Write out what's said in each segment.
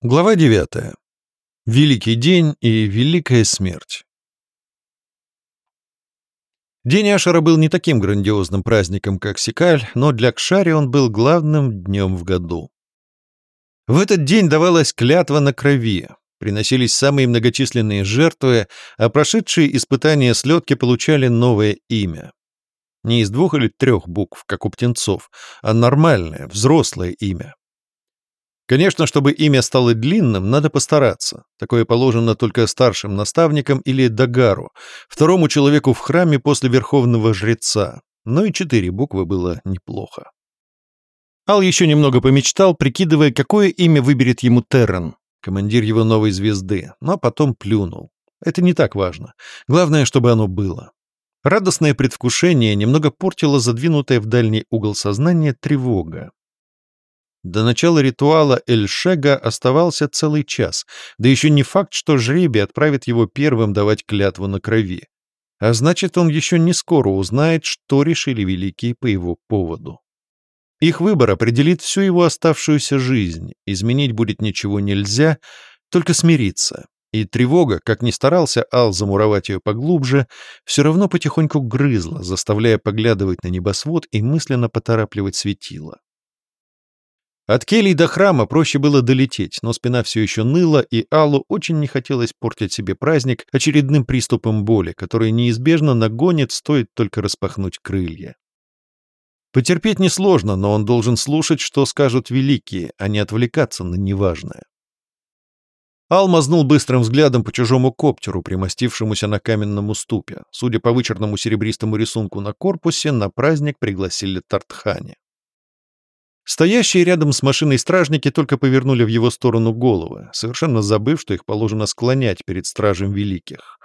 Глава 9. Великий день и великая смерть. День Ашера был не таким грандиозным праздником, как Сикаль, но для Кшари он был главным днем в году. В этот день давалась клятва на крови, приносились самые многочисленные жертвы, а прошедшие испытания слетки получали новое имя. Не из двух или трех букв, как у птенцов, а нормальное, взрослое имя. Конечно, чтобы имя стало длинным, надо постараться. Такое положено только старшим наставникам или дагару, второму человеку в храме после верховного жреца. Но и четыре буквы было неплохо. Ал еще немного помечтал, прикидывая, какое имя выберет ему Террен, командир его новой звезды, но потом плюнул. Это не так важно. Главное, чтобы оно было. Радостное предвкушение немного портило задвинутая в дальний угол сознания тревога. До начала ритуала Эльшега оставался целый час, да еще не факт, что жребий отправит его первым давать клятву на крови. А значит, он еще не скоро узнает, что решили великие по его поводу. Их выбор определит всю его оставшуюся жизнь, изменить будет ничего нельзя, только смириться. И тревога, как ни старался Ал замуровать ее поглубже, все равно потихоньку грызла, заставляя поглядывать на небосвод и мысленно поторапливать светило. От келий до храма проще было долететь, но спина все еще ныла, и Аллу очень не хотелось портить себе праздник очередным приступом боли, который неизбежно нагонит, стоит только распахнуть крылья. Потерпеть несложно, но он должен слушать, что скажут великие, а не отвлекаться на неважное. Ал мазнул быстрым взглядом по чужому коптеру, примостившемуся на каменном уступе. Судя по вычерному серебристому рисунку на корпусе, на праздник пригласили Тартхани. Стоящие рядом с машиной стражники только повернули в его сторону головы, совершенно забыв, что их положено склонять перед стражем великих.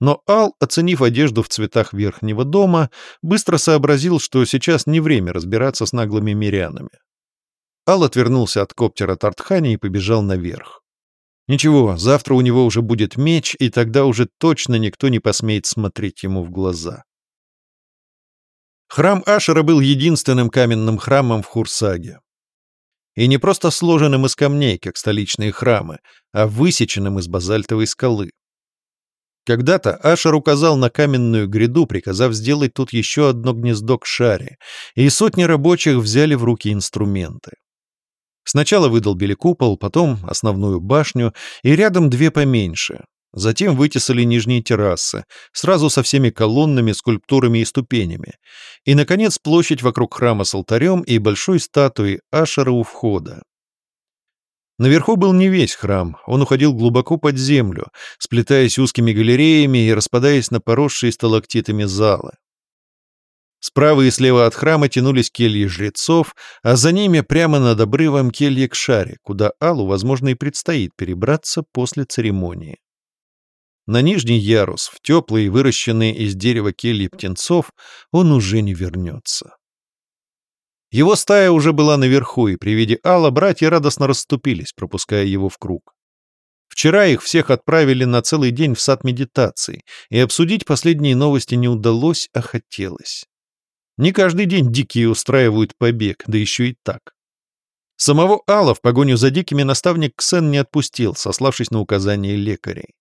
Но Ал, оценив одежду в цветах верхнего дома, быстро сообразил, что сейчас не время разбираться с наглыми мирянами. Ал отвернулся от коптера Тартхани и побежал наверх. Ничего, завтра у него уже будет меч, и тогда уже точно никто не посмеет смотреть ему в глаза. Храм Ашера был единственным каменным храмом в Хурсаге. И не просто сложенным из камней, как столичные храмы, а высеченным из базальтовой скалы. Когда-то Ашер указал на каменную гряду, приказав сделать тут еще одно гнездо к шаре, и сотни рабочих взяли в руки инструменты. Сначала выдолбили купол, потом основную башню, и рядом две поменьше, Затем вытесали нижние террасы, сразу со всеми колоннами, скульптурами и ступенями. И, наконец, площадь вокруг храма с алтарем и большой статуей Ашера у входа. Наверху был не весь храм, он уходил глубоко под землю, сплетаясь узкими галереями и распадаясь на поросшие сталактитами залы. Справа и слева от храма тянулись кельи жрецов, а за ними прямо над обрывом кельи к шаре, куда Аллу, возможно, и предстоит перебраться после церемонии. На нижний ярус, в теплые, выращенные из дерева кельи птенцов, он уже не вернется. Его стая уже была наверху, и при виде Алла братья радостно расступились, пропуская его в круг. Вчера их всех отправили на целый день в сад медитации, и обсудить последние новости не удалось, а хотелось. Не каждый день дикие устраивают побег, да еще и так. Самого Алла в погоню за дикими наставник Ксен не отпустил, сославшись на указания лекарей.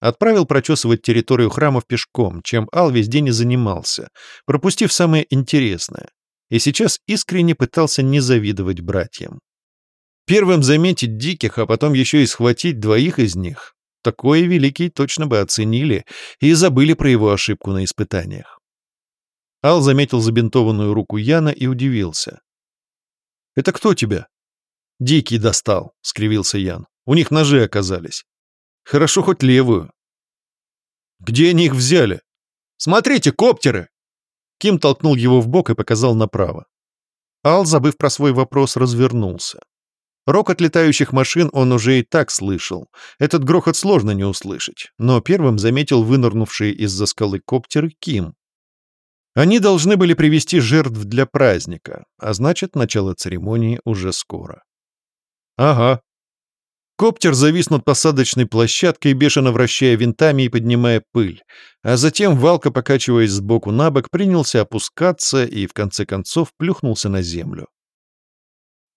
Отправил прочесывать территорию храмов пешком, чем Ал весь день и занимался, пропустив самое интересное. И сейчас искренне пытался не завидовать братьям. Первым заметить диких, а потом еще и схватить двоих из них. Такое великие точно бы оценили и забыли про его ошибку на испытаниях. Ал заметил забинтованную руку Яна и удивился. «Это кто тебя?» «Дикий достал», — скривился Ян. «У них ножи оказались. Хорошо хоть левую. Где они их взяли? Смотрите, коптеры! Ким толкнул его в бок и показал направо. Ал, забыв про свой вопрос, развернулся. Рок от летающих машин он уже и так слышал. Этот грохот сложно не услышать, но первым заметил вынырнувшие из-за скалы коптеры Ким. Они должны были привести жертв для праздника, а значит, начало церемонии уже скоро. Ага, Коптер завис над посадочной площадкой, бешено вращая винтами и поднимая пыль, а затем Валка, покачиваясь сбоку на бок, принялся опускаться и, в конце концов, плюхнулся на землю.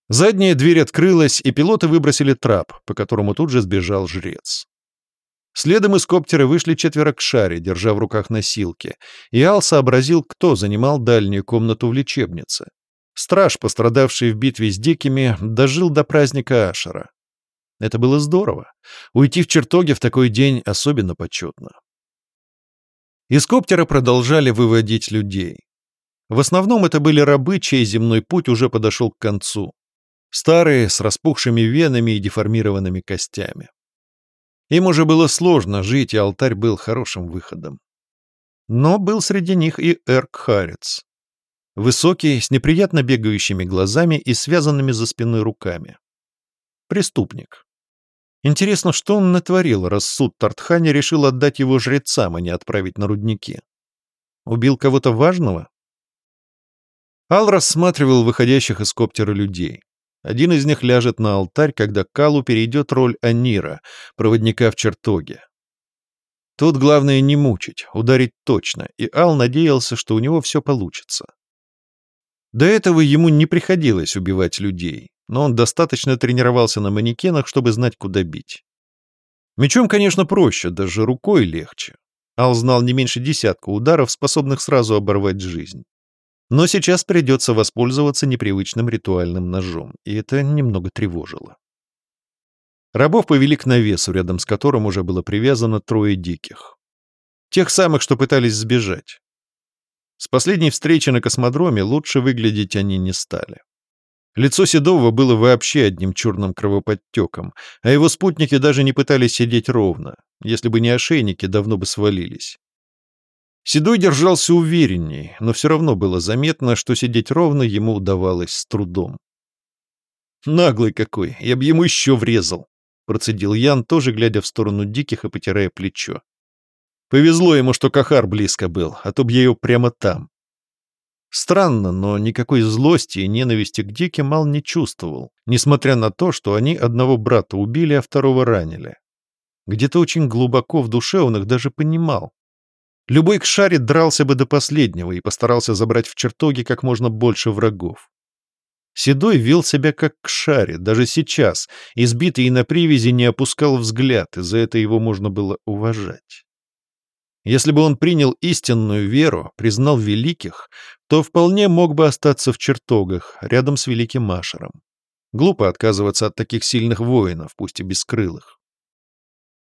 Задняя дверь открылась, и пилоты выбросили трап, по которому тут же сбежал жрец. Следом из коптера вышли четверо к шаре, держа в руках носилки, и Ал сообразил, кто занимал дальнюю комнату в лечебнице. Страж, пострадавший в битве с дикими, дожил до праздника Ашера. Это было здорово. Уйти в чертоге в такой день особенно почетно. Из коптера продолжали выводить людей. В основном это были рабы, чей земной путь уже подошел к концу. Старые, с распухшими венами и деформированными костями. Им уже было сложно жить, и алтарь был хорошим выходом. Но был среди них и Эрк Харец. Высокий, с неприятно бегающими глазами и связанными за спиной руками. Преступник. Интересно, что он натворил, раз суд Тартхани решил отдать его жрецам, а не отправить на рудники? Убил кого-то важного? Ал рассматривал выходящих из коптера людей. Один из них ляжет на алтарь, когда Калу перейдет роль Анира, проводника в чертоге. Тут главное не мучить, ударить точно, и Ал надеялся, что у него все получится. До этого ему не приходилось убивать людей, но он достаточно тренировался на манекенах, чтобы знать, куда бить. Мечом, конечно, проще, даже рукой легче. Ал знал не меньше десятка ударов, способных сразу оборвать жизнь. Но сейчас придется воспользоваться непривычным ритуальным ножом, и это немного тревожило. Рабов повели к навесу, рядом с которым уже было привязано трое диких. Тех самых, что пытались сбежать. С последней встречи на космодроме лучше выглядеть они не стали. Лицо Седова было вообще одним черным кровоподтеком, а его спутники даже не пытались сидеть ровно. Если бы не ошейники, давно бы свалились. Седой держался уверенней, но все равно было заметно, что сидеть ровно ему удавалось с трудом. «Наглый какой, я бы ему еще врезал», — процедил Ян, тоже глядя в сторону диких и потирая плечо. «Повезло ему, что Кахар близко был, а то б я ее прямо там». Странно, но никакой злости и ненависти к диким Мал не чувствовал, несмотря на то, что они одного брата убили, а второго ранили. Где-то очень глубоко в душе он их даже понимал. Любой кшари дрался бы до последнего и постарался забрать в чертоги как можно больше врагов. Седой вел себя как кшари, даже сейчас, избитый и на привязи не опускал взгляд, и за это его можно было уважать. Если бы он принял истинную веру, признал великих, то вполне мог бы остаться в чертогах, рядом с великим Машером. Глупо отказываться от таких сильных воинов, пусть и бескрылых.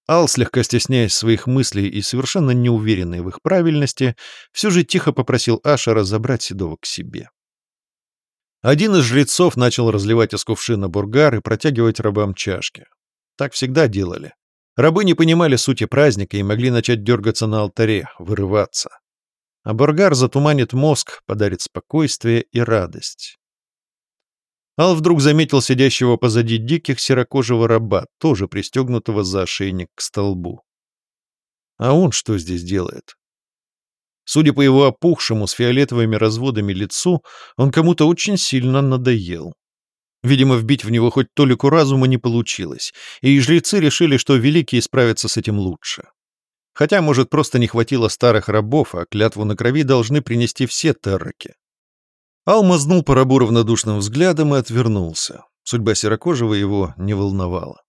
Ал, слегка стесняясь своих мыслей и совершенно неуверенный в их правильности, все же тихо попросил Ашера забрать Седова к себе. Один из жрецов начал разливать из кувшина бургар и протягивать рабам чашки. Так всегда делали. Рабы не понимали сути праздника и могли начать дергаться на алтаре, вырываться. А бургар затуманит мозг, подарит спокойствие и радость. Ал вдруг заметил сидящего позади диких серокожего раба, тоже пристегнутого за ошейник к столбу. А он что здесь делает? Судя по его опухшему с фиолетовыми разводами лицу, он кому-то очень сильно надоел. Видимо, вбить в него хоть толику разума не получилось, и жрецы решили, что великие справятся с этим лучше. Хотя, может, просто не хватило старых рабов, а клятву на крови должны принести все терраки. Ал мазнул по равнодушным взглядом и отвернулся. Судьба Серокожего его не волновала.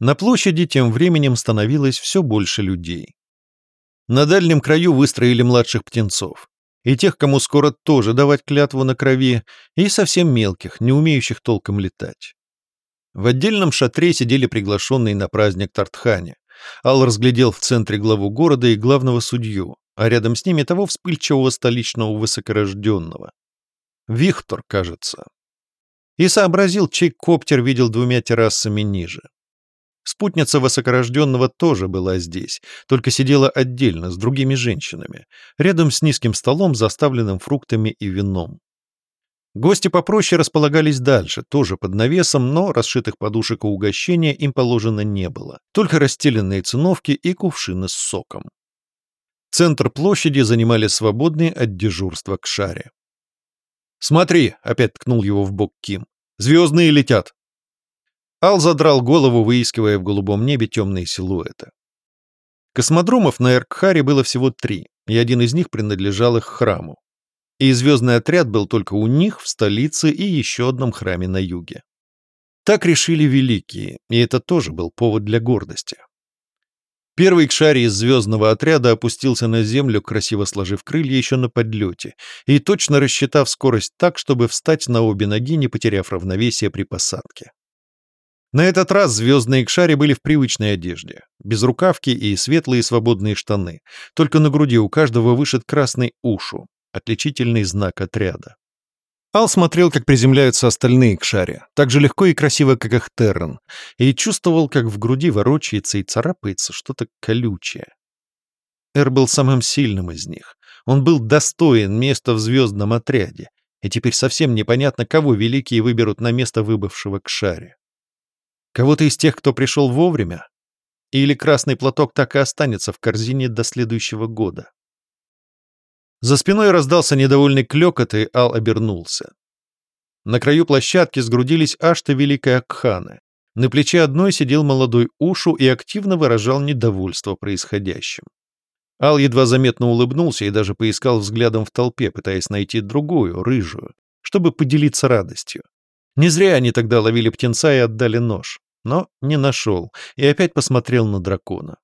На площади тем временем становилось все больше людей. На дальнем краю выстроили младших птенцов. И тех, кому скоро тоже давать клятву на крови, и совсем мелких, не умеющих толком летать. В отдельном шатре сидели приглашенные на праздник Тартхане. Ал разглядел в центре главу города и главного судью, а рядом с ними того вспыльчивого столичного высокорожденного. Вихтор, кажется. И сообразил, чей коптер видел двумя террасами ниже. Спутница высокорожденного тоже была здесь, только сидела отдельно, с другими женщинами, рядом с низким столом, заставленным фруктами и вином. Гости попроще располагались дальше, тоже под навесом, но расшитых подушек и угощения им положено не было, только расстеленные циновки и кувшины с соком. Центр площади занимали свободные от дежурства к шаре. «Смотри!» — опять ткнул его в бок Ким. «Звездные летят!» Ал задрал голову, выискивая в голубом небе темные силуэты. Космодромов на Эркхаре было всего три, и один из них принадлежал их храму. и звездный отряд был только у них, в столице и еще одном храме на юге. Так решили великие, и это тоже был повод для гордости. Первый кшари из звездного отряда опустился на землю, красиво сложив крылья еще на подлете, и точно рассчитав скорость так, чтобы встать на обе ноги, не потеряв равновесие при посадке. На этот раз звездные кшари были в привычной одежде, без рукавки и светлые свободные штаны, только на груди у каждого вышит красный ушу, отличительный знак отряда. Ал смотрел, как приземляются остальные к шаре, так же легко и красиво, как их Террен, и чувствовал, как в груди ворочается и царапается что-то колючее. Эр был самым сильным из них. Он был достоин места в звездном отряде, и теперь совсем непонятно, кого великие выберут на место выбывшего к шаре. Кого-то из тех, кто пришел вовремя? Или красный платок так и останется в корзине до следующего года? За спиной раздался недовольный клёкот, и Ал обернулся. На краю площадки сгрудились ашты Великой Акханы. На плече одной сидел молодой Ушу и активно выражал недовольство происходящим. Ал едва заметно улыбнулся и даже поискал взглядом в толпе, пытаясь найти другую, рыжую, чтобы поделиться радостью. Не зря они тогда ловили птенца и отдали нож, но не нашел и опять посмотрел на дракона.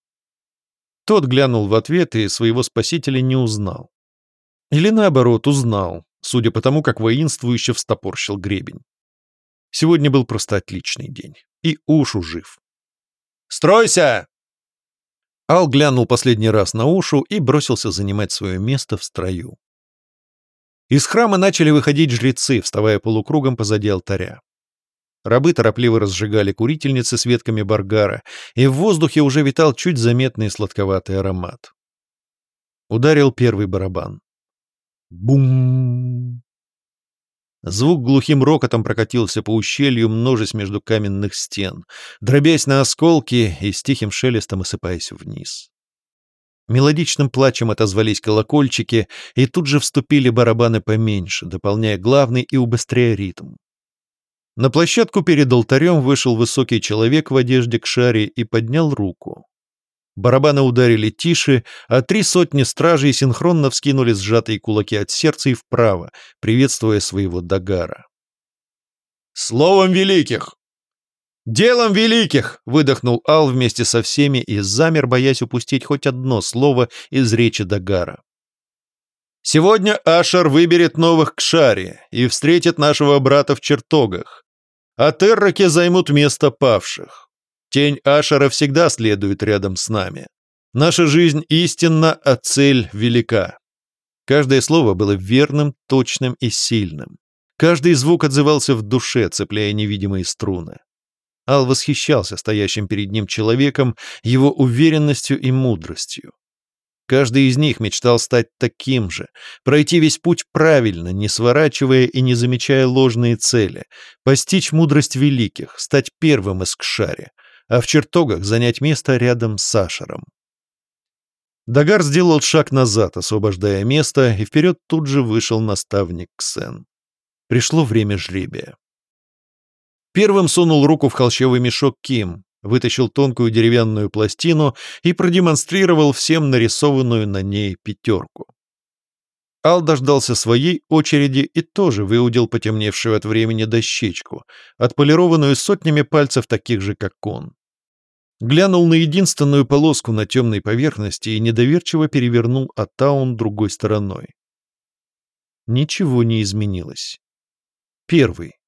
Тот глянул в ответ и своего спасителя не узнал. Или наоборот, узнал, судя по тому, как воинствующе встопорщил гребень. Сегодня был просто отличный день. И Ушу жив. «Стройся!» Ал глянул последний раз на Ушу и бросился занимать свое место в строю. Из храма начали выходить жрецы, вставая полукругом позади алтаря. Рабы торопливо разжигали курительницы с ветками баргара, и в воздухе уже витал чуть заметный сладковатый аромат. Ударил первый барабан. Бум! Звук глухим рокотом прокатился по ущелью, множесть между каменных стен, дробясь на осколки и с тихим шелестом осыпаясь вниз. Мелодичным плачем отозвались колокольчики, и тут же вступили барабаны поменьше, дополняя главный и убыстряя ритм. На площадку перед алтарем вышел высокий человек в одежде к шаре и поднял руку. Барабаны ударили тише, а три сотни стражей синхронно вскинули сжатые кулаки от сердца и вправо, приветствуя своего Дагара. «Словом великих!» «Делом великих!» — выдохнул Ал вместе со всеми и замер, боясь упустить хоть одно слово из речи Дагара. «Сегодня Ашар выберет новых к Шаре и встретит нашего брата в чертогах, а Терраки займут место павших. Тень Ашера всегда следует рядом с нами. Наша жизнь истинна, а цель велика. Каждое слово было верным, точным и сильным. Каждый звук отзывался в душе, цепляя невидимые струны. Ал восхищался стоящим перед ним человеком, его уверенностью и мудростью. Каждый из них мечтал стать таким же, пройти весь путь правильно, не сворачивая и не замечая ложные цели, постичь мудрость великих, стать первым из Кшари, а в чертогах занять место рядом с Сашером. Дагар сделал шаг назад, освобождая место, и вперед тут же вышел наставник Ксен. Пришло время жребия. Первым сунул руку в холщовый мешок Ким, вытащил тонкую деревянную пластину и продемонстрировал всем нарисованную на ней пятерку. Ал дождался своей очереди и тоже выудил потемневшую от времени дощечку, отполированную сотнями пальцев таких же, как он. Глянул на единственную полоску на темной поверхности и недоверчиво перевернул Атаун другой стороной. Ничего не изменилось. Первый.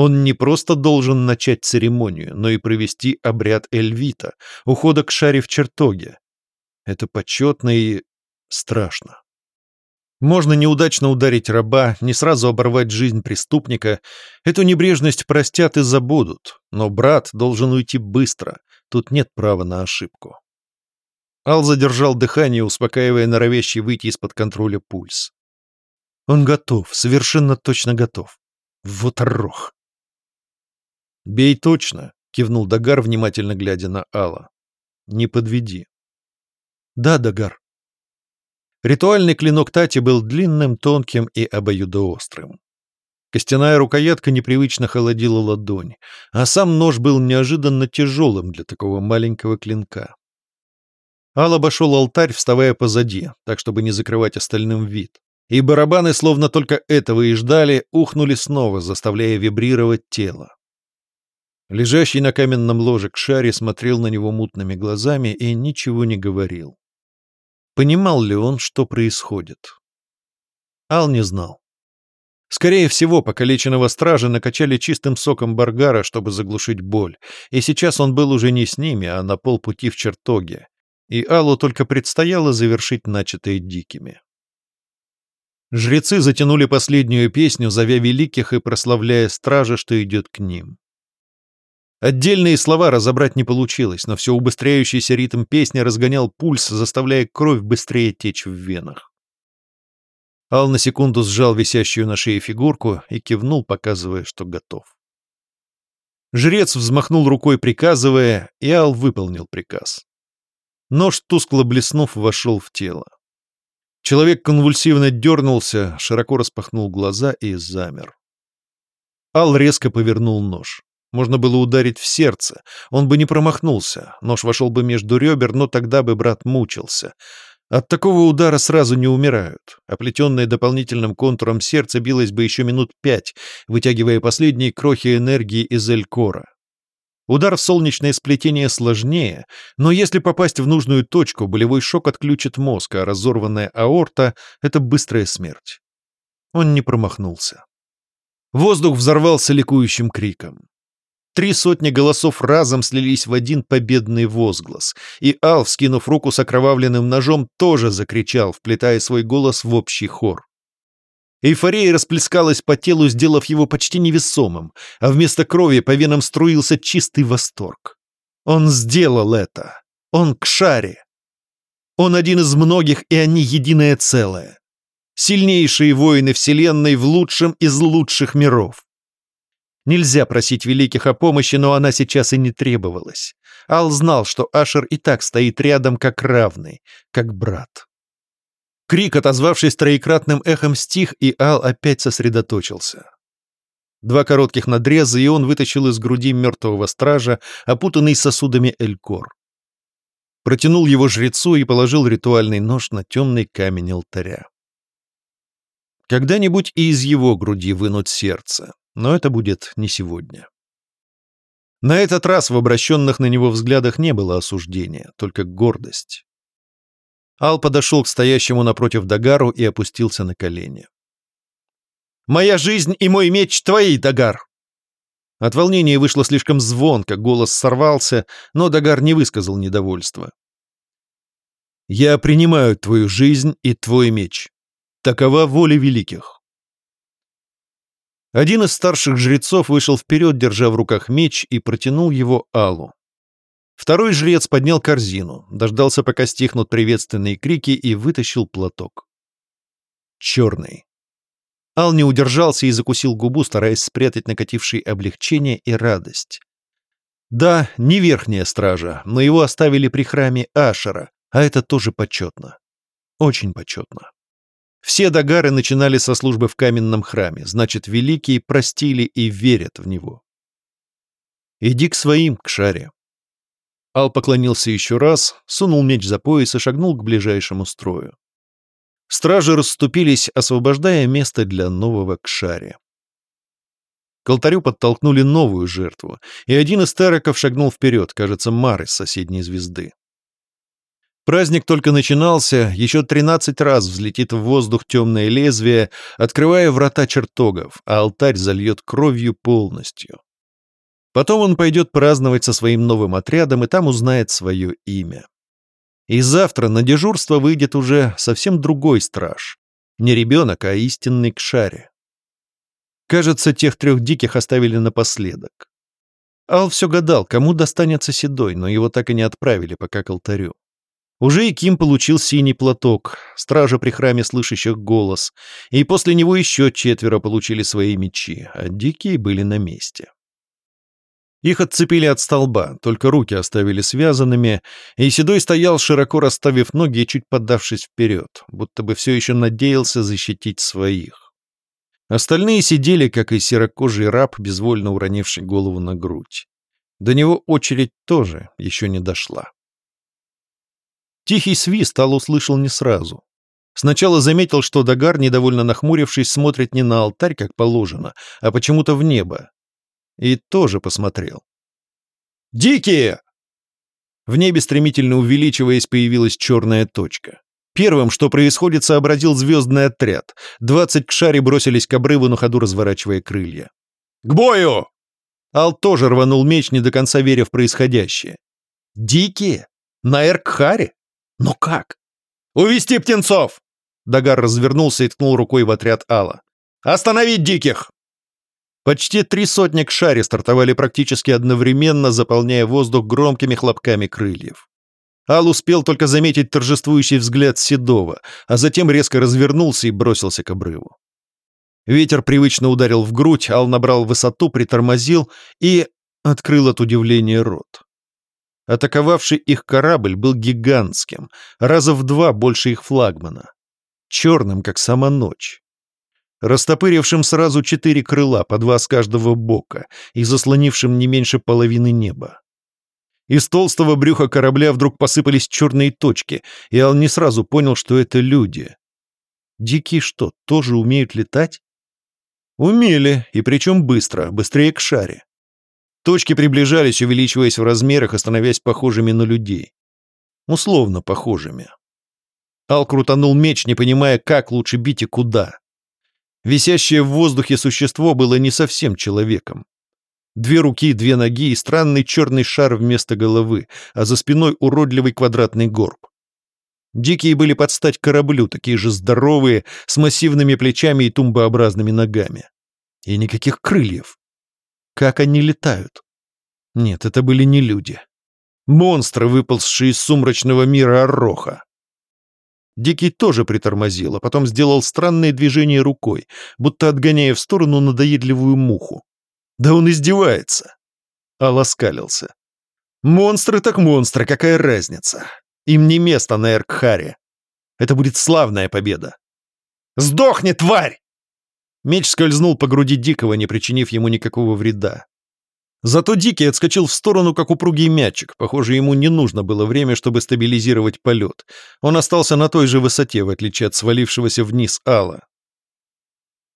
Он не просто должен начать церемонию, но и провести обряд Эльвита, ухода к шаре в чертоге. Это почетно и страшно. Можно неудачно ударить раба, не сразу оборвать жизнь преступника. Эту небрежность простят и забудут, но брат должен уйти быстро. Тут нет права на ошибку. Ал задержал дыхание, успокаивая норовящий выйти из-под контроля пульс. Он готов, совершенно точно готов. Вот рох. «Бей точно», — кивнул Дагар, внимательно глядя на Алла. «Не подведи». «Да, Дагар», Ритуальный клинок Тати был длинным, тонким и обоюдоострым. Костяная рукоятка непривычно холодила ладонь, а сам нож был неожиданно тяжелым для такого маленького клинка. Ал обошел алтарь, вставая позади, так чтобы не закрывать остальным вид. И барабаны, словно только этого и ждали, ухнули снова, заставляя вибрировать тело. Лежащий на каменном ложе Кшари смотрел на него мутными глазами и ничего не говорил. Понимал ли он, что происходит? Ал не знал. Скорее всего, покалеченного стража накачали чистым соком Баргара, чтобы заглушить боль, и сейчас он был уже не с ними, а на полпути в чертоге, и Аллу только предстояло завершить начатое дикими. Жрецы затянули последнюю песню, зовя великих и прославляя стража, что идет к ним. Отдельные слова разобрать не получилось, но все убыстряющийся ритм песни разгонял пульс, заставляя кровь быстрее течь в венах. Ал на секунду сжал висящую на шее фигурку и кивнул, показывая, что готов. Жрец взмахнул рукой, приказывая, и Ал выполнил приказ. Нож, тускло блеснув, вошел в тело. Человек конвульсивно дернулся, широко распахнул глаза и замер. Ал резко повернул нож. Можно было ударить в сердце. Он бы не промахнулся. Нож вошел бы между ребер, но тогда бы брат мучился. От такого удара сразу не умирают. Оплетенное дополнительным контуром сердце билось бы еще минут пять, вытягивая последние крохи энергии из Элькора. Удар в солнечное сплетение сложнее, но если попасть в нужную точку, болевой шок отключит мозг, а разорванная аорта — это быстрая смерть. Он не промахнулся. Воздух взорвался ликующим криком. Три сотни голосов разом слились в один победный возглас, и Ал, скинув руку с окровавленным ножом, тоже закричал, вплетая свой голос в общий хор. Эйфория расплескалась по телу, сделав его почти невесомым, а вместо крови по венам струился чистый восторг. Он сделал это. Он к шаре. Он один из многих, и они единое целое. Сильнейшие воины Вселенной в лучшем из лучших миров. Нельзя просить великих о помощи, но она сейчас и не требовалась. Ал знал, что Ашер и так стоит рядом как равный, как брат. Крик, отозвавшись троекратным эхом, стих, и Ал опять сосредоточился. Два коротких надреза, и он вытащил из груди мертвого стража, опутанный сосудами Элькор. Протянул его жрецу и положил ритуальный нож на темный камень алтаря. Когда-нибудь и из его груди вынуть сердце, но это будет не сегодня. На этот раз в обращенных на него взглядах не было осуждения, только гордость. Ал подошел к стоящему напротив Дагару и опустился на колени. «Моя жизнь и мой меч твои, Дагар!» От волнения вышло слишком звонко, голос сорвался, но Дагар не высказал недовольства. «Я принимаю твою жизнь и твой меч. Такова воля великих. Один из старших жрецов вышел вперед, держа в руках меч, и протянул его Аллу. Второй жрец поднял корзину, дождался, пока стихнут приветственные крики, и вытащил платок. Черный. Ал не удержался и закусил губу, стараясь спрятать накатившие облегчение и радость. Да, не верхняя стража, но его оставили при храме Ашера, а это тоже почетно. Очень почетно. Все догары начинали со службы в каменном храме, значит, великие простили и верят в него. «Иди к своим, к шаре». Ал поклонился еще раз, сунул меч за пояс и шагнул к ближайшему строю. Стражи расступились, освобождая место для нового кшаре. К алтарю подтолкнули новую жертву, и один из терраков шагнул вперед, кажется, Мар из соседней звезды. Праздник только начинался, еще тринадцать раз взлетит в воздух темное лезвие, открывая врата чертогов, а алтарь зальет кровью полностью. Потом он пойдет праздновать со своим новым отрядом и там узнает свое имя. И завтра на дежурство выйдет уже совсем другой страж. Не ребенок, а истинный кшаре. Кажется, тех трех диких оставили напоследок. Ал все гадал, кому достанется седой, но его так и не отправили пока к алтарю. Уже и Ким получил синий платок, стража при храме слышащих голос, и после него еще четверо получили свои мечи, а дикие были на месте. Их отцепили от столба, только руки оставили связанными, и Седой стоял, широко расставив ноги и чуть подавшись вперед, будто бы все еще надеялся защитить своих. Остальные сидели, как и серокожий раб, безвольно уронивший голову на грудь. До него очередь тоже еще не дошла. Тихий свист Ал услышал не сразу. Сначала заметил, что Дагар, недовольно нахмурившись, смотрит не на алтарь, как положено, а почему-то в небо. И тоже посмотрел. «Дикие!» В небе, стремительно увеличиваясь, появилась черная точка. Первым, что происходит, сообразил звездный отряд. Двадцать к шаре бросились к обрыву, на ходу разворачивая крылья. «К бою!» Ал тоже рванул меч, не до конца веря в происходящее. «Дикие? На Эркхаре? Но как?» «Увести птенцов!» Дагар развернулся и ткнул рукой в отряд Алла. «Остановить диких!» Почти три сотни к шаре стартовали практически одновременно, заполняя воздух громкими хлопками крыльев. Ал успел только заметить торжествующий взгляд Седова, а затем резко развернулся и бросился к обрыву. Ветер привычно ударил в грудь, Ал набрал высоту, притормозил и открыл от удивления рот. Атаковавший их корабль был гигантским, раза в два больше их флагмана. Черным, как сама ночь растопырившим сразу четыре крыла, по два с каждого бока, и заслонившим не меньше половины неба. Из толстого брюха корабля вдруг посыпались черные точки, и Ал не сразу понял, что это люди. Дикие что, тоже умеют летать? Умели, и причем быстро, быстрее к шаре. Точки приближались, увеличиваясь в размерах и становясь похожими на людей. Условно похожими. Ал крутанул меч, не понимая, как лучше бить и куда. Висящее в воздухе существо было не совсем человеком. Две руки, две ноги и странный черный шар вместо головы, а за спиной уродливый квадратный горб. Дикие были под стать кораблю, такие же здоровые, с массивными плечами и тумбообразными ногами. И никаких крыльев. Как они летают? Нет, это были не люди. Монстры, выползшие из сумрачного мира Ороха. Дикий тоже притормозил, а потом сделал странное движение рукой, будто отгоняя в сторону надоедливую муху. Да он издевается. А ласкалился. Монстры так монстры, какая разница? Им не место на Эркхаре. Это будет славная победа. «Сдохни, тварь!» Меч скользнул по груди Дикого, не причинив ему никакого вреда. Зато Дикий отскочил в сторону, как упругий мячик. Похоже, ему не нужно было время, чтобы стабилизировать полет. Он остался на той же высоте, в отличие от свалившегося вниз Алла.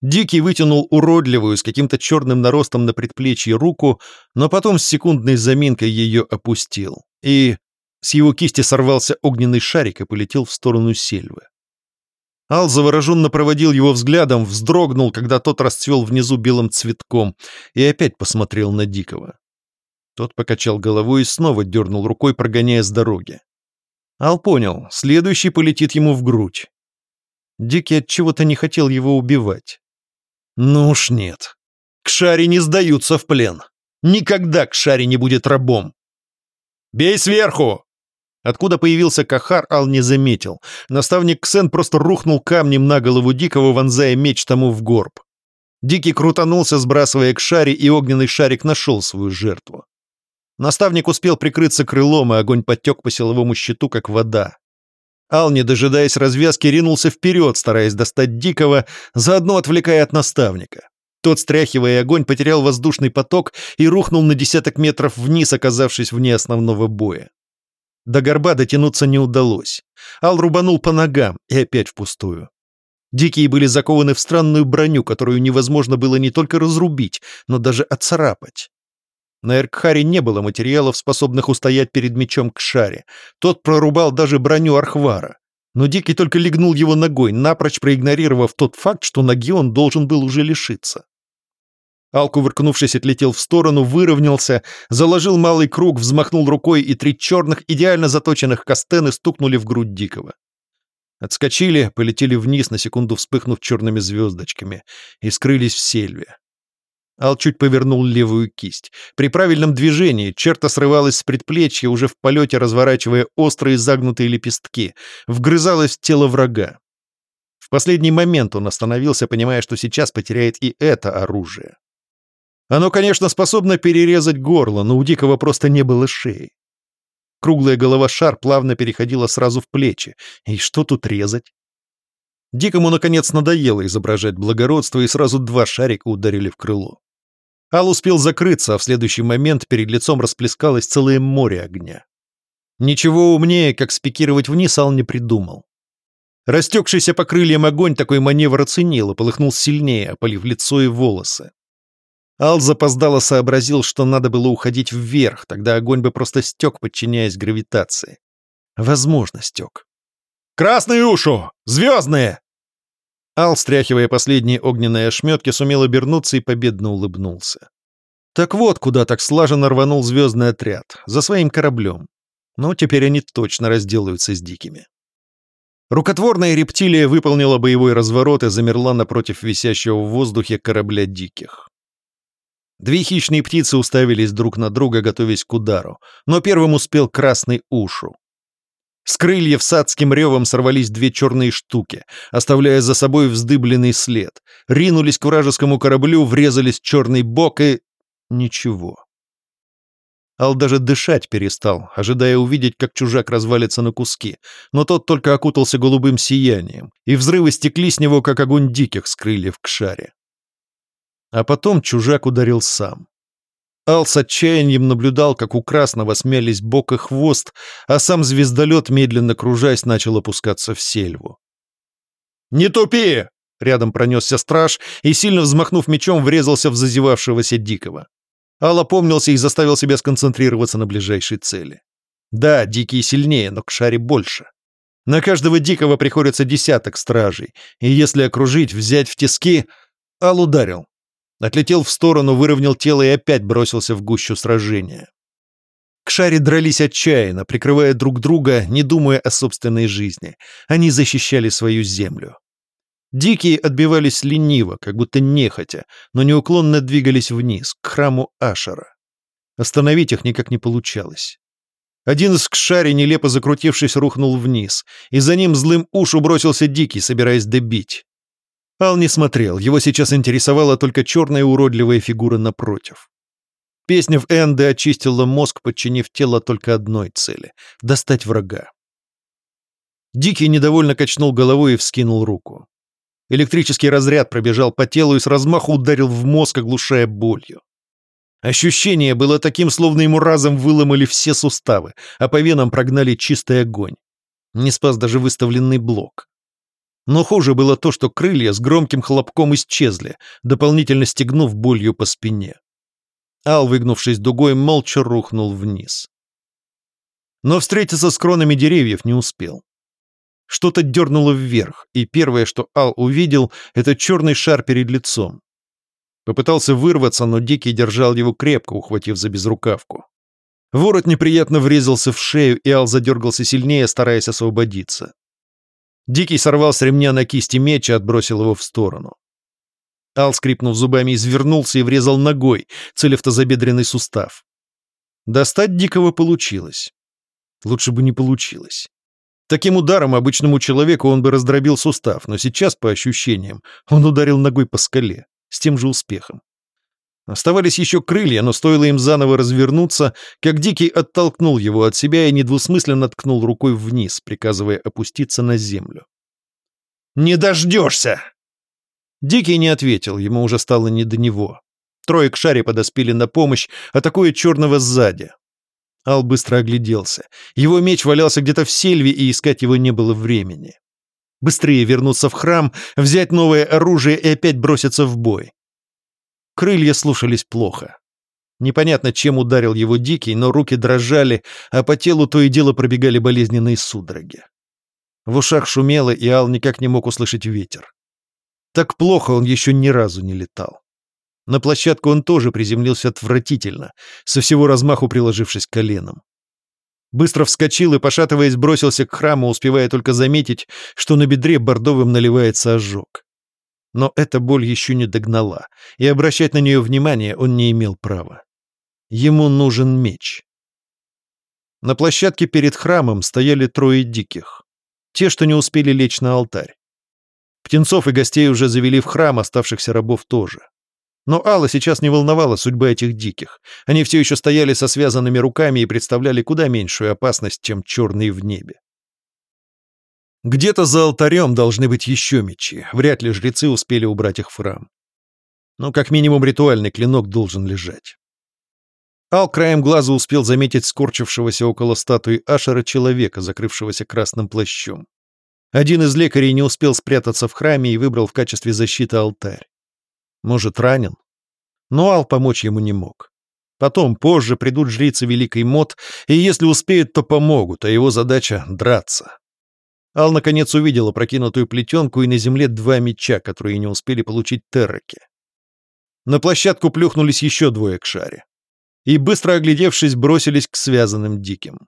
Дикий вытянул уродливую, с каким-то черным наростом на предплечье руку, но потом с секундной заминкой ее опустил. И с его кисти сорвался огненный шарик и полетел в сторону сельвы. Ал завороженно проводил его взглядом, вздрогнул, когда тот расцвел внизу белым цветком, и опять посмотрел на Дикого. Тот покачал головой и снова дернул рукой, прогоняя с дороги. Ал понял, следующий полетит ему в грудь. Дикий от чего-то не хотел его убивать. Ну уж нет. К Шаре не сдаются в плен. Никогда к Шаре не будет рабом. «Бей сверху!» Откуда появился Кахар, Ал не заметил. Наставник Ксен просто рухнул камнем на голову Дикого, вонзая меч тому в горб. Дикий крутанулся, сбрасывая к шаре, и огненный шарик нашел свою жертву. Наставник успел прикрыться крылом, и огонь подтек по силовому щиту, как вода. Ал, не дожидаясь развязки, ринулся вперед, стараясь достать Дикого, заодно отвлекая от наставника. Тот, стряхивая огонь, потерял воздушный поток и рухнул на десяток метров вниз, оказавшись вне основного боя. До горба дотянуться не удалось. Ал рубанул по ногам и опять впустую. Дикие были закованы в странную броню, которую невозможно было не только разрубить, но даже отцарапать. На Эркхаре не было материалов, способных устоять перед мечом к шаре. Тот прорубал даже броню Архвара. Но Дикий только легнул его ногой, напрочь проигнорировав тот факт, что ноги он должен был уже лишиться. Ал, кувыркнувшись, отлетел в сторону, выровнялся, заложил малый круг, взмахнул рукой, и три черных, идеально заточенных кастены стукнули в грудь Дикого. Отскочили, полетели вниз, на секунду вспыхнув черными звездочками, и скрылись в сельве. Ал чуть повернул левую кисть. При правильном движении черта срывалась с предплечья, уже в полете разворачивая острые загнутые лепестки, вгрызалась в тело врага. В последний момент он остановился, понимая, что сейчас потеряет и это оружие. Оно, конечно, способно перерезать горло, но у Дикого просто не было шеи. Круглая голова шар плавно переходила сразу в плечи. И что тут резать? Дикому, наконец, надоело изображать благородство, и сразу два шарика ударили в крыло. Ал успел закрыться, а в следующий момент перед лицом расплескалось целое море огня. Ничего умнее, как спикировать вниз, Ал не придумал. Растекшийся по крыльям огонь такой маневр оценил и полыхнул сильнее, опалив лицо и волосы. Ал запоздало сообразил, что надо было уходить вверх, тогда огонь бы просто стек, подчиняясь гравитации. Возможно, стек. «Красные ушу! Звездные!» Ал, стряхивая последние огненные ошметки, сумел обернуться и победно улыбнулся. Так вот, куда так слаженно рванул звездный отряд, за своим кораблем. Но теперь они точно разделаются с дикими. Рукотворная рептилия выполнила боевой разворот и замерла напротив висящего в воздухе корабля диких. Две хищные птицы уставились друг на друга, готовясь к удару, но первым успел красный ушу. С крыльев с адским ревом сорвались две черные штуки, оставляя за собой вздыбленный след, ринулись к вражескому кораблю, врезались черный бок и... ничего. Ал даже дышать перестал, ожидая увидеть, как чужак развалится на куски, но тот только окутался голубым сиянием, и взрывы стекли с него, как огонь диких с крыльев к шаре. А потом чужак ударил сам. Ал с отчаянием наблюдал, как у красного смялись бок и хвост, а сам звездолет, медленно кружась, начал опускаться в сельву. «Не тупи!» — рядом пронесся страж и, сильно взмахнув мечом, врезался в зазевавшегося дикого. Ал опомнился и заставил себя сконцентрироваться на ближайшей цели. Да, дикие сильнее, но к шаре больше. На каждого дикого приходится десяток стражей, и если окружить, взять в тиски... Ал ударил. Отлетел в сторону, выровнял тело и опять бросился в гущу сражения. К шаре дрались отчаянно, прикрывая друг друга, не думая о собственной жизни. Они защищали свою землю. Дикие отбивались лениво, как будто нехотя, но неуклонно двигались вниз, к храму Ашера. Остановить их никак не получалось. Один из кшари, нелепо закрутившись, рухнул вниз, и за ним злым ушу бросился Дикий, собираясь добить. Ал не смотрел, его сейчас интересовала только черная уродливая фигура напротив. Песня в Энде очистила мозг, подчинив тело только одной цели — достать врага. Дикий недовольно качнул головой и вскинул руку. Электрический разряд пробежал по телу и с размаху ударил в мозг, оглушая болью. Ощущение было таким, словно ему разом выломали все суставы, а по венам прогнали чистый огонь. Не спас даже выставленный блок. Но хуже было то, что крылья с громким хлопком исчезли, дополнительно стегнув болью по спине. Ал, выгнувшись дугой, молча рухнул вниз. Но встретиться с кронами деревьев не успел. Что-то дернуло вверх, и первое, что Ал увидел, это черный шар перед лицом. Попытался вырваться, но Дикий держал его крепко, ухватив за безрукавку. Ворот неприятно врезался в шею, и Ал задергался сильнее, стараясь освободиться. Дикий сорвал с ремня на кисти меч и отбросил его в сторону. Ал, скрипнув зубами, извернулся и врезал ногой, целя в тазобедренный сустав. Достать Дикого получилось. Лучше бы не получилось. Таким ударом обычному человеку он бы раздробил сустав, но сейчас, по ощущениям, он ударил ногой по скале, с тем же успехом. Оставались еще крылья, но стоило им заново развернуться, как Дикий оттолкнул его от себя и недвусмысленно ткнул рукой вниз, приказывая опуститься на землю. «Не дождешься!» Дикий не ответил, ему уже стало не до него. Трое к шаре подоспели на помощь, атакуя черного сзади. Ал быстро огляделся. Его меч валялся где-то в сельве, и искать его не было времени. Быстрее вернуться в храм, взять новое оружие и опять броситься в бой. Крылья слушались плохо. Непонятно, чем ударил его Дикий, но руки дрожали, а по телу то и дело пробегали болезненные судороги. В ушах шумело, и Ал никак не мог услышать ветер. Так плохо он еще ни разу не летал. На площадку он тоже приземлился отвратительно, со всего размаху приложившись коленом. Быстро вскочил и, пошатываясь, бросился к храму, успевая только заметить, что на бедре бордовым наливается ожог. Но эта боль еще не догнала, и обращать на нее внимание он не имел права. Ему нужен меч. На площадке перед храмом стояли трое диких. Те, что не успели лечь на алтарь. Птенцов и гостей уже завели в храм, оставшихся рабов тоже. Но Алла сейчас не волновала судьба этих диких. Они все еще стояли со связанными руками и представляли куда меньшую опасность, чем черные в небе. Где-то за алтарем должны быть еще мечи. Вряд ли жрецы успели убрать их в храм. Но как минимум ритуальный клинок должен лежать. Ал краем глаза успел заметить скорчившегося около статуи Ашера человека, закрывшегося красным плащом. Один из лекарей не успел спрятаться в храме и выбрал в качестве защиты алтарь. Может, ранен? Но Ал помочь ему не мог. Потом, позже, придут жрицы Великой Мод, и если успеют, то помогут, а его задача — драться. Ал наконец увидел опрокинутую плетенку и на земле два меча, которые не успели получить терраки. На площадку плюхнулись еще двое к шаре. И, быстро оглядевшись, бросились к связанным диким.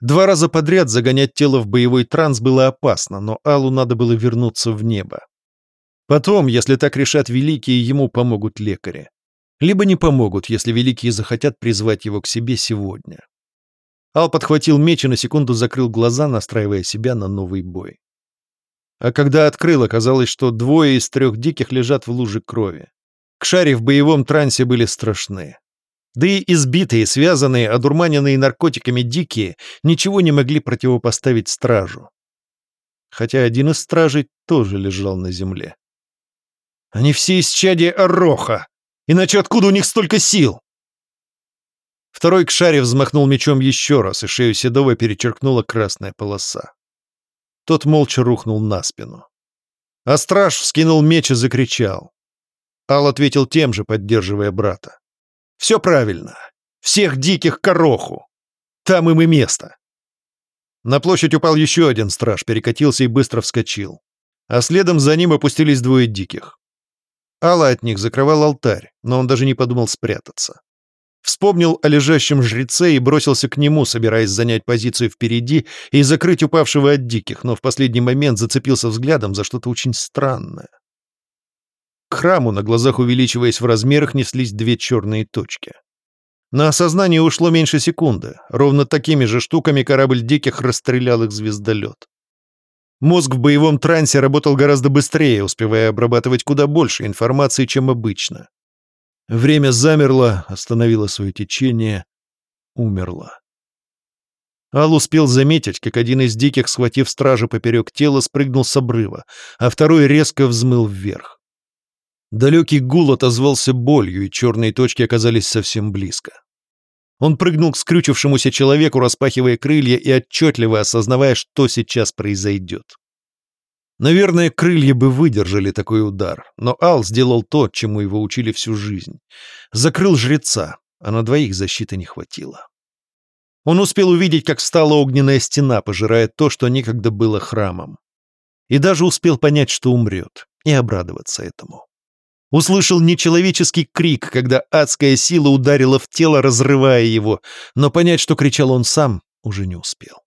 Два раза подряд загонять тело в боевой транс было опасно, но Аллу надо было вернуться в небо. Потом, если так решат великие, ему помогут лекари. Либо не помогут, если великие захотят призвать его к себе сегодня. Ал подхватил меч и на секунду закрыл глаза, настраивая себя на новый бой. А когда открыл, оказалось, что двое из трех диких лежат в луже крови. Кшари в боевом трансе были страшны. Да и избитые, связанные, одурманенные наркотиками дикие ничего не могли противопоставить стражу. Хотя один из стражей тоже лежал на земле. «Они все из чади Ороха! Иначе откуда у них столько сил?» Второй Кшари взмахнул мечом еще раз, и шею Седова перечеркнула красная полоса. Тот молча рухнул на спину. А страж вскинул меч и закричал. Ал ответил тем же, поддерживая брата. «Все правильно. Всех диких короху. Там им и место». На площадь упал еще один страж, перекатился и быстро вскочил. А следом за ним опустились двое диких. Алла от них закрывал алтарь, но он даже не подумал спрятаться. Вспомнил о лежащем жреце и бросился к нему, собираясь занять позицию впереди и закрыть упавшего от диких, но в последний момент зацепился взглядом за что-то очень странное. К храму, на глазах увеличиваясь в размерах, неслись две черные точки. На осознание ушло меньше секунды. Ровно такими же штуками корабль диких расстрелял их звездолет. Мозг в боевом трансе работал гораздо быстрее, успевая обрабатывать куда больше информации, чем обычно. Время замерло, остановило свое течение, умерло. Ал успел заметить, как один из диких, схватив стража поперек тела, спрыгнул с обрыва, а второй резко взмыл вверх. Далекий гул отозвался болью, и черные точки оказались совсем близко. Он прыгнул к скрючившемуся человеку, распахивая крылья и отчетливо осознавая, что сейчас произойдет. Наверное, крылья бы выдержали такой удар, но Ал сделал то, чему его учили всю жизнь. Закрыл жреца, а на двоих защиты не хватило. Он успел увидеть, как встала огненная стена, пожирая то, что некогда было храмом. И даже успел понять, что умрет, и обрадоваться этому. Услышал нечеловеческий крик, когда адская сила ударила в тело, разрывая его, но понять, что кричал он сам, уже не успел.